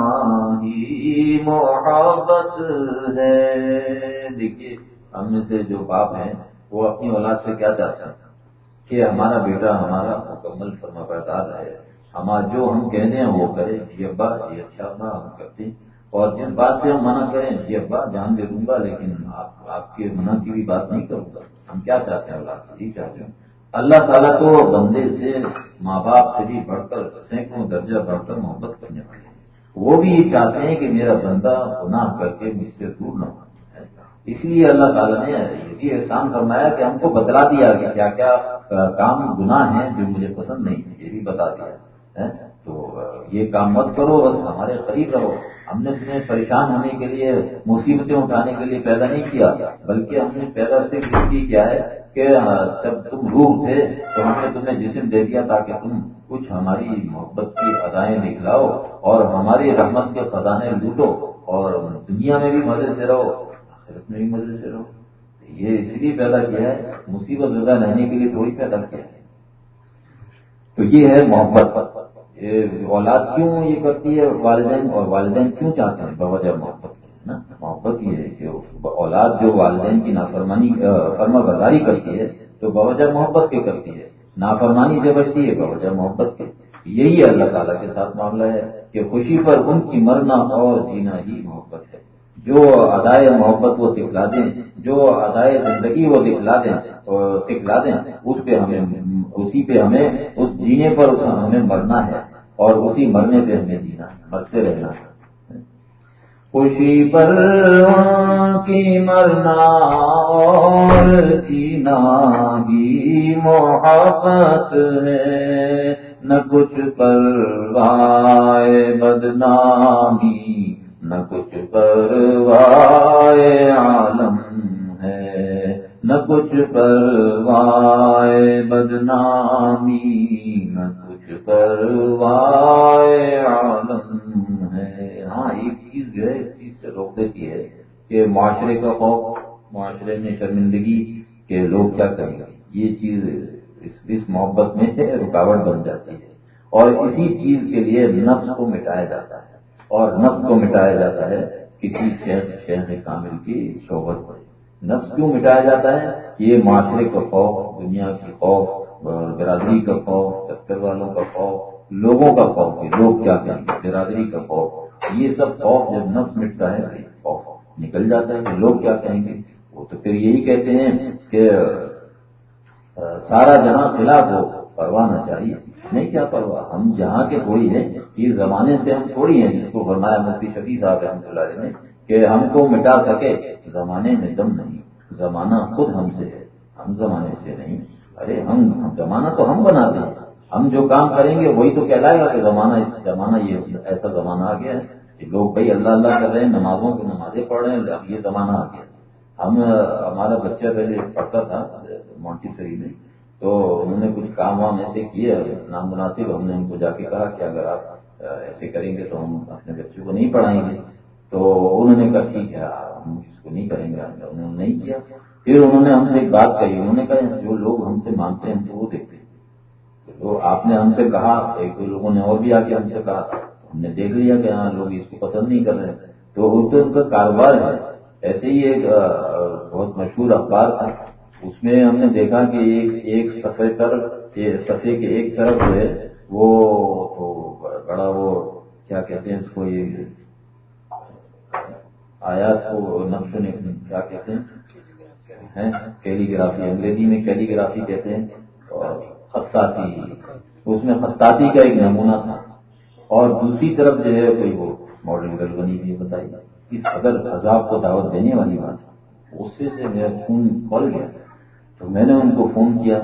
ہی محبت ہے دیکھیے ہم میں سے جو باپ ہیں وہ اپنی اولاد سے کیا چاہتے ہیں کہ ہمارا بیٹا ہمارا مکمل فرما پیدار ہے۔ ہمارا جو ہم کہنے ہیں وہ کرے جی ابا جی اچھا ہم کرتے ہیں۔ اور جس بات سے ہم منع کریں جی ابا جان دے دوں گا، لیکن آپ آپ کے منع کی بھی بات نہیں کروں گا۔ ہم کیا چاہتے ہیں؟ اللہ سے چاہتے ہیں۔ اللہ تعالیٰ تو بندے سے ماں باپ سے بھی بڑھ کر سینکڑوں درجہ بڑھ کر محبت کرنے والے ہیں۔ وہ بھی یہ چاہتے ہیں کہ میرا بندہ گناہ کر کے مجھ سے دور نہ ہو۔ اس لیے اللہ تعالیٰ نے یہ احسان فرمایا کہ ہم کو بتلا دیا کہ کیا کیا کام گناہ ہیں جو مجھے پسند نہیں ہے یہ بھی بتا دیا۔ ہاں، تو یہ کام مت کرو، بس ہمارے قریب رہو۔ ہم نے تمہیں پریشان ہونے کے لیے، مصیبتیں اٹھانے کے لیے پیدا نہیں کیا، بلکہ ہم نے پیدا صرف اس کی کیا ہے کہ جب تم روح تھے تو ہم نے تمہیں جسم دے دیا تاکہ تم کچھ ہماری محبت کی ادائیں نکلاؤ اور ہماری رحمت کے خزانے لوٹو اور دنیا میں بھی مزے سے رہو، آخرت میں بھی مزے سے رہو۔ یہ اس لیے پیدا کیا ہے، مصیبت زدہ رہنے کے لیے کوئی پیدا کیا ہے۔ تو یہ ہے محبت۔ اولاد کیوں یہ کرتی ہے؟ والدین اور والدین کیوں چاہتے ہیں؟ بوجہ محبت نا؟ محبت یہ ہے کہ اولاد جو والدین کی نافرمانی فرما برداری کرتی ہے، تو بوجہ محبت کے کرتی ہے۔ نافرمانی سے بچتی ہے، بوجہ محبت کے۔ یہی اللہ تعالیٰ کے ساتھ معاملہ ہے کہ خوشی پر ان کی مرنا اور جینا ہی محبت ہے۔ جو ادائے محبت وہ سکھلا دیں، جو ادائے زندگی وہ دکھلا دیں سکھلا دیں، اس پہ ہمیں، اسی پہ ہمیں، اس جینے پر ہمیں مرنا ہے۔ اور اسی مرنے پہ ہمیں جینا ہے، مرتے رہنا ہے۔ خوشی پر کی مرنا اور جینا بھی محبت ہے۔ نہ کچھ پروائے بدنامی، نہ کچھ پروائے عالم ہے۔ نہ کچھ پروائے بدنامی پروائے عالم ہے۔ ہاں ایک چیز جو ہے، اس چیز سے روک دیتی ہے کہ معاشرے کا خوف، معاشرے میں شرمندگی کے لوگ کیا کریں گے؟ یہ چیز اس محبت میں رکاوٹ بن جاتی ہے۔ اور اسی چیز کے لیے نفس کو مٹایا جاتا ہے۔ اور نفس کو مٹایا جاتا ہے کسی شہر شہر کامل کی شہبت پر نفس کیوں مٹایا جاتا ہے؟ یہ معاشرے کا خوف، دنیا کی خوف برادری کا خوف، دفتر والوں کا خوف، لوگوں کا خوف ہے لوگ کیا کہیں گے؟ برادری کا خوف۔ یہ سب خوف جب نفس مٹتا ہے خوف نکل جاتا ہے کہ لوگ کیا کہیں گے؟ وہ تو پھر یہی کہتے ہیں کہ سارا جہاں خلاف ہو پروانا چاہیے۔ نہیں، کیا پرواہ؟ ہم جہاں کے کوئی ہیں یہ زمانے سے ہم تھوڑی ہیں۔ جس کو فرمایا مفتی شفیع صاحب رحمۃ اللہ علیہ نے کہ ہم کو مٹا سکے، زمانے میں دم نہیں۔ زمانہ خود ہم سے ہے، ہم زمانے سے نہیں۔ ارے ہم، زمانہ تو ہم بناتے ہیں ہم جو کام کریں گے وہی تو کہلائے گا کہ زمانہ زمانہ یہ ایسا زمانہ آ گیا ہے کہ لوگ بھائی اللہ اللہ کر رہے ہیں، نمازوں کی نمازیں پڑھ رہے ہیں، اب یہ زمانہ آ گیا۔ ہم، ہمارا بچہ پہلے پڑھتا تھا مونٹی سری میں، تو انہوں نے کچھ کام وام ایسے کیے نام مناسب ہم نے ان کو جا کے کہا کہ اگر آپ ایسے کریں گے تو ہم اپنے بچوں کو نہیں پڑھائیں گے۔ تو انہوں نے کہا ٹھیک ہے، ہم اس کو نہیں کریں گے۔ انہوں نے نہیں کیا۔ پھر انہوں نے ہم سے ایک بات کہی، انہوں نے کہا، جو لوگ ہم سے مانگتے ہیں تو وہ دیکھتے ہیں۔ تو آپ نے ہم سے کہا، ایک دو لوگوں نے اور بھی آ کے ہم سے کہا، ہم نے دیکھ لیا کہ ہاں لوگ اس کو پسند نہیں کر رہے تو ان کا کاروبار ہے۔ ایسے ہی ایک بہت مشہور اخبار تھا۔ اس میں ہم نے دیکھا کہ ایک ایک سفے پر سفے کے ایک طرف جو ہے، وہ تو بڑا وہ، کیا کہتے ہیں اس کو، یہ آیات کو نقش نے کیا کہتے ہیں؟ کیلی گرافی انگریزی میں کیلی گرافی کہتے ہیں، اور خطاطی، اس میں خطاطی کا ایک نمونہ تھا۔ اور دوسری طرف جو ہے، کوئی وہ ماڈل گرل بنی ہوئی بتائی۔ اس قدر عذاب کو دعوت دینے والی بات اس سے میرا خون کھول گیا۔ تو میں نے ان کو فون کیا۔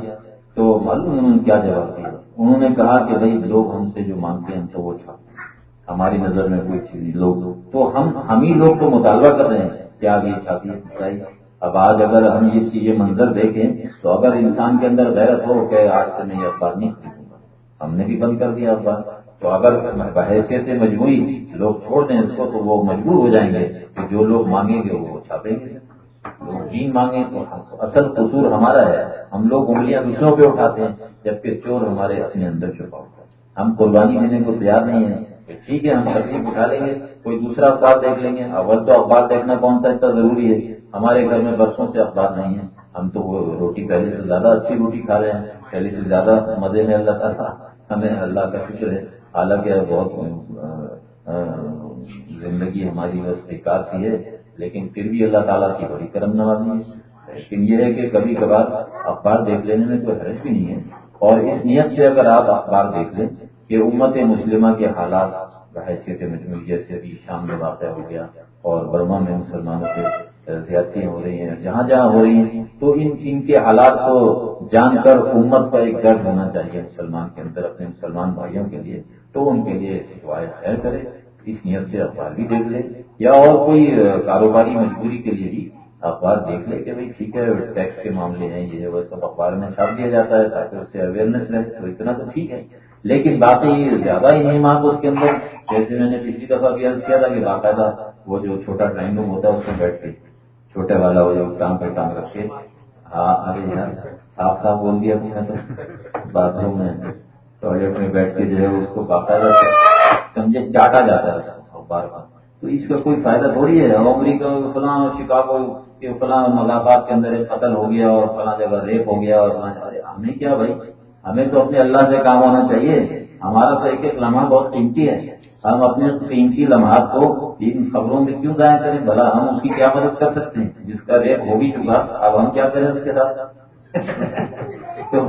تو معلوم انہوں نے کیا جواب دیا۔ انہوں نے کہا کہ بھائی، لوگ ہم سے جو مانگتے ہیں تو وہ چھاپتے ہیں ہماری نظر میں کوئی چیز لوگ۔ تو ہم ہم ہی لوگ تو مطالبہ کر رہے ہیں کیا یہ چھاپی سچائی اب آج اگر ہم اس یہ منظر دیکھیں، تو اگر انسان کے اندر غیرت ہو کہ آج سے میں یہ اخبار نہیں خریدوں گا۔ ہم نے بھی بند کر دیا اخبار تو اگر بحیثیت سے مجبوری لوگ چھوڑ دیں اس کو، تو وہ مجبور ہو جائیں گے کہ جو لوگ مانگیں گے، وہ چھاپیں گے۔ لوگ دین مانگیں تو اصل قصور ہمارا ہے۔ ہم لوگ انگلیاں دوسروں پہ اٹھاتے ہیں، جبکہ چور ہمارے اپنے اندر چھپا ہوتا ہے۔ ہم قربانی دینے کو تیار نہیں ہیں کہ ٹھیک ہے، ہم تکلیف اٹھا لیں گے، کوئی دوسرا اخبار دیکھ لیں گے۔ اول تو اخبار دیکھنا کون سا اتنا ضروری ہے؟ ہمارے گھر میں برسوں سے اخبار نہیں ہے ہم تو وہ روٹی پہلے سے زیادہ اچھی روٹی کھا رہے ہیں۔ پہلے سے زیادہ مزے میں اللہ تعالیٰ ہمیں اللہ کا شکر ہے۔ حالانکہ بہت زندگی ہماری بس بیکار سی ہے۔ لیکن پھر بھی اللہ تعالیٰ کی بڑی کرم نوازی ہے۔ لیکن یہ ہے کہ کبھی کبھار اخبار دیکھ لینے میں کوئی حرج بھی نہیں ہے۔ اور اس نیت سے اگر آپ اخبار دیکھ لیں کہ امت مسلمہ کے حالات، بحیثیت مجموعیت سے بھی شام میں واقع ہو گیا اور برما میں مسلمانوں کے زیادتیاں ہو رہی ہیں، جہاں جہاں ہو رہی ہیں، تو ان ان کے حالات کو جان کر امت کا ایک درد ہونا چاہیے مسلمان کے اندر، اپنے مسلمان بھائیوں کے لیے۔ تو ان کے لیے دعائیں خیر کرے، اس نیت سے اخبار بھی دیکھ لے، یا اور کوئی کاروباری مجبوری کے لیے بھی اخبار دیکھ لے کہ بھائی ٹھیک ہے، ٹیکس کے معاملے ہیں، یہ وہ سب اخبار میں چھاپ دیا جاتا ہے تاکہ اس سے اویئرنیس رہے، تو اتنا تو ٹھیک ہے۔ لیکن باقی زیادہ ہی نہیں اس کے اندر۔ جیسے میں نے پچھلی دفعہ بھی عرض کیا تھا کہ باقاعدہ وہ جو چھوٹا ڈرائنگ روم ہوتا ہے، اس میں بیٹھ کے چھوٹے والا وہ جو ٹانگ پہ ٹانگ رکھے۔ ہاں ارے یار، صاف صاف بول دیا تم نے تو۔ باتھ روم میں ٹوائلٹ میں بیٹھ کے جو ہے اس کو باقاعدہ سمجھے؟ چاٹا جاتا ہے۔ بار بار۔ تو اس کا کوئی فائدہ تھوڑی ہے۔ امریکہ فلاں شکاگو کے فلاں مذاقات کے اندر ایک قتل ہو گیا اور فلاں جگہ ریپ ہو گیا اور ہمیں کیا بھائی؟ ہمیں تو اپنے اللہ سے کام ہونا چاہیے۔ ہمارا تو ایک ایک لمحہ بہت قیمتی ہے۔ ہم اپنے قیمتی لمحات کو ان خبروں میں کیوں ضائع کریں؟ بھلا ہم اس کی کیا مدد کر سکتے ہیں؟ جس کا ریٹ ہو بھی چکا، اب ہم کیا کریں اس کے ساتھ؟ تو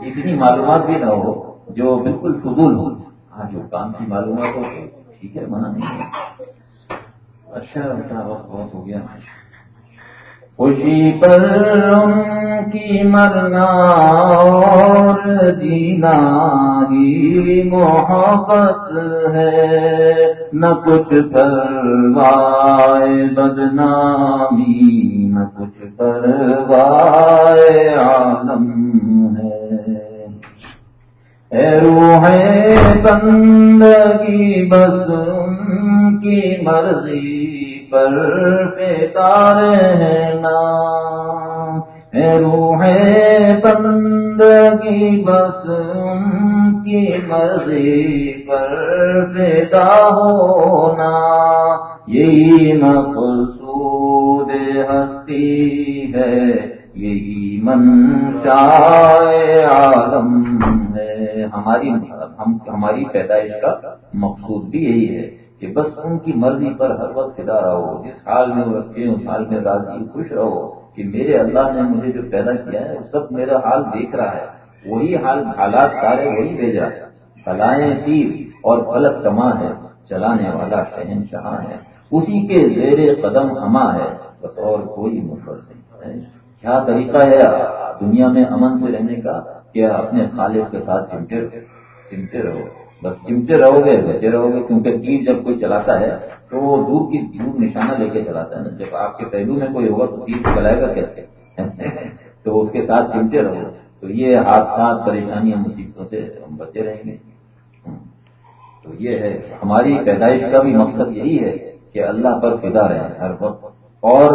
اتنی معلومات بھی نہ ہو جو بالکل فضول ہو۔ ہاں جو کام کی معلومات ہو، ٹھیک ہے، منع نہیں ہے۔ اچھا وقت بہت ہو گیا خوشی پر ان کی مرنا اور جینا ہی محبت ہے۔ نہ کچھ پروائے بدنامی، نہ کچھ پروائے عالم ہے۔ اے روح بندگی، بس ان کی مرضی پر رہنا روح بندگی، بس ان کی مرضی پر پیدا ہونا۔ یہی مقصود ہستی ہے، یہی عالم ہے۔ ہماری ہماری پیدائش کا مقصود بھی یہی ہے۔ کہ بس ان کی مرضی پر ہر وقت فدا رہو، جس حال میں وہ رکھے اس حال میں راضی، خوش رہو کہ میرے اللہ نے مجھے جو پیدا کیا ہے سب میرا حال دیکھ رہا ہے۔ وہی حال حالات سارے وہی بھیجا۔ ہے فلائیں تیر اور فلک کما ہے، چلانے والا شہن شاہ ہے۔ اسی کے زیر قدم ہما ہے، بس اور کوئی مفر نہیں ہے کیا طریقہ ہے دنیا میں امن سے رہنے کا، کہ اپنے خالق کے ساتھ چمٹے چمٹے رہو؟ بس چمٹے رہو گے بچے رہو گے، کیونکہ تیر جب کوئی چلاتا ہے تو وہ دور کی دور نشانہ لے کے چلاتا ہے نا۔ جب آپ کے پہلو میں کوئی ہوگا تو تیر چلائے گا کیسے؟ تو اس کے ساتھ چمٹے رہو۔ تو یہ حادثات، پریشانیاں، مصیبتوں سے ہم بچے رہیں گے۔ تو یہ ہے۔ ہماری پیدائش کا بھی مقصد یہی ہے کہ اللہ پر فدا رہے ہر وقت۔ اور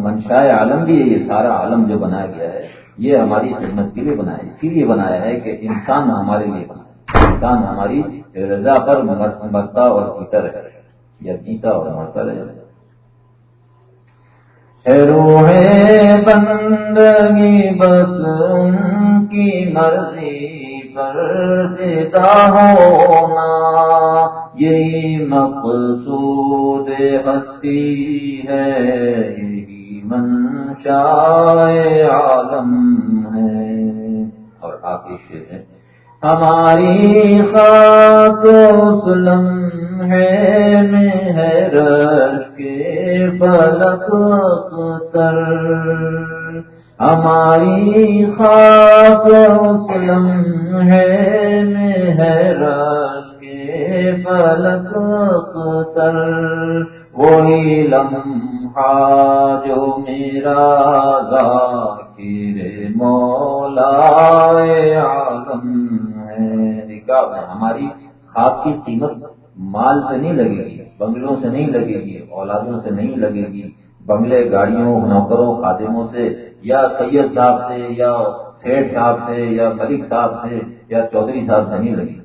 منشاء عالم بھی ہے، یہ سارا عالم جو بنایا گیا ہے، یہ ہماری خدمت کے لیے بنایا اسی لیے بنایا ہے کہ انسان ہمارے لیے بنا انسان ہماری رضا پر مرتا اور جیتا رہے، یا جیتا اور مرتا رہے۔ روح بندگی، بس ان کی مرضی پر سیتا ہونا۔ یہی مقصود ہستی ہے، یہی منشا عالم ہے۔ اور آپ یہ ہیں۔ ہماری خاک اسلم ہے میں ہے رش کے فلک تر ہماری خاک اسلم ہے میں ہے رش کے فلک تر وہی لمحہ جو میرا ذاکر مولا عالم ہماری خاک کی قیمت مال سے نہیں لگے گی، بنگلوں سے نہیں لگے گی، اولادوں سے نہیں لگے گی، بنگلے گاڑیوں، نوکروں، خادموں سے یا سید صاحب سے یا سیٹھ صاحب سے یا ملک صاحب سے یا چودھری صاحب سے نہیں لگی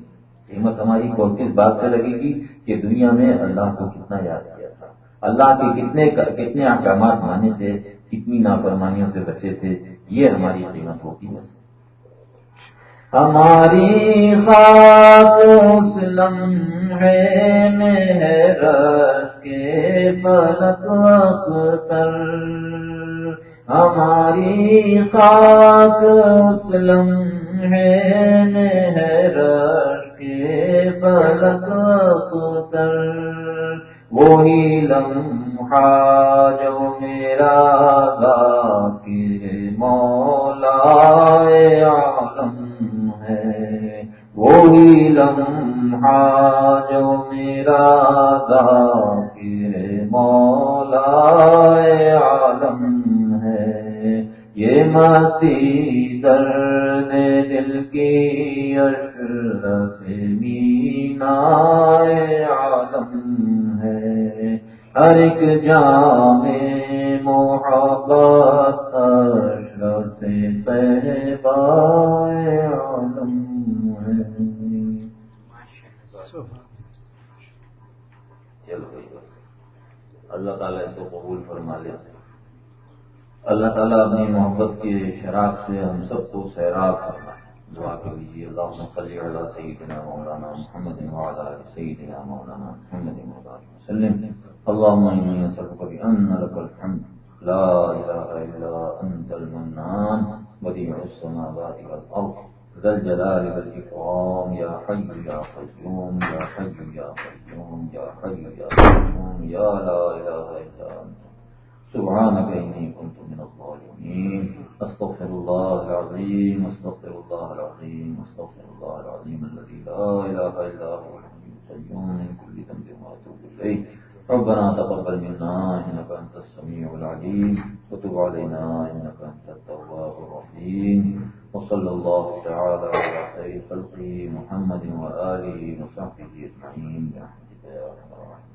قیمت ہماری کو کس بات سے لگے گی کہ دنیا میں اللہ کو کتنا یاد کیا تھا۔ اللہ کے کتنے کتنے احکامات مانے تھے، کتنی نافرمانیوں سے بچے تھے، یہ ہماری قیمت ہوتی ہے ہماری خاک اسلم ہے میں کے فلک اختر ہماری خاک اسلم ہے میں کے فلک اختر وہی لمحہ جو میرا گا کے مولا عالم وہی لمحہ جو میرا ذاکر مولا عالم ہے یہ مستی درد دل کی اشرف مینا عالم ہے ہر ایک جام محبت اشرف سے عالم چلو بھائی، بس۔ اللہ تعالیٰ اس کو قبول فرما لے۔ اللہ تعالیٰ اپنی محبت کے شراب سے ہم سب کو سیراب کرنا دعا کر لیجیے اللہ صلی اللہ سیدنا مولانا محمد وعلى سيدنا مولانا محمد مولانا وسلم۔ اللهم إني أسألك بأن لك الحمد۔ لا إله إلا أنت المنان۔ بديع السماوات والأرض ذا الجلال والإكرام، يا حي يا قيوم، يا حي يا قيوم، يا حي يا قيوم، يا لا إله إلا أنت. سبحانك إني كنت من الظالمين. أستغفر الله العظيم، أستغفر الله العظيم، أستغفر الله العظيم الذي لا إله إلا هو الحي القيوم. من كل ذنب وأتوب إليه. ربنا تقبل منا، إنك أنت السميع العليم. وتب علينا، إنك أنت التواب الرحيم. وصلى الله تعالى على خير خلقه محمد وآله وصحبه أجمعين برحمتك يا رب العالمين